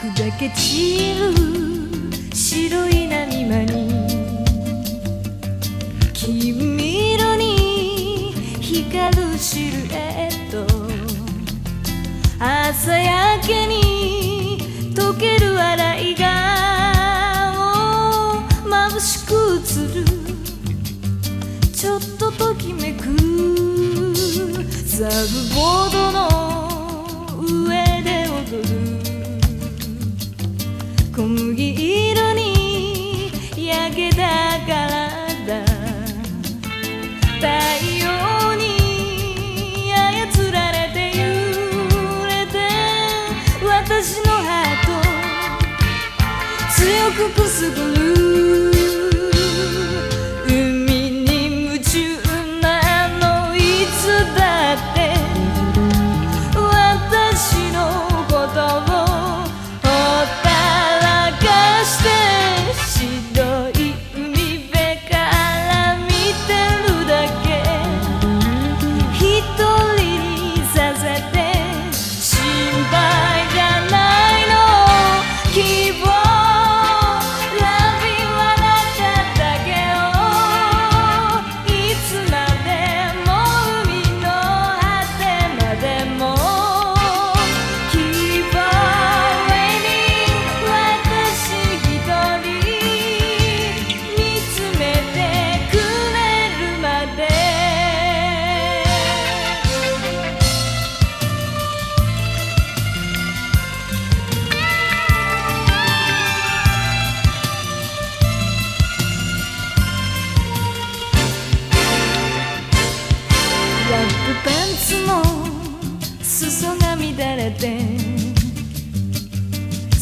砕け散る白い波間に金色に光るシルエット。朝焼けに溶ける笑いが眩しく映る。ちょっとときめく。サーフボードの私のハート。強くくすぐる。て。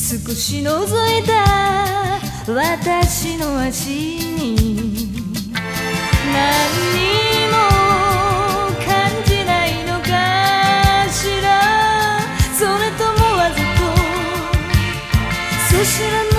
少し覗いた私の足に。何にも感じないのかしら。それともわざと。そしらの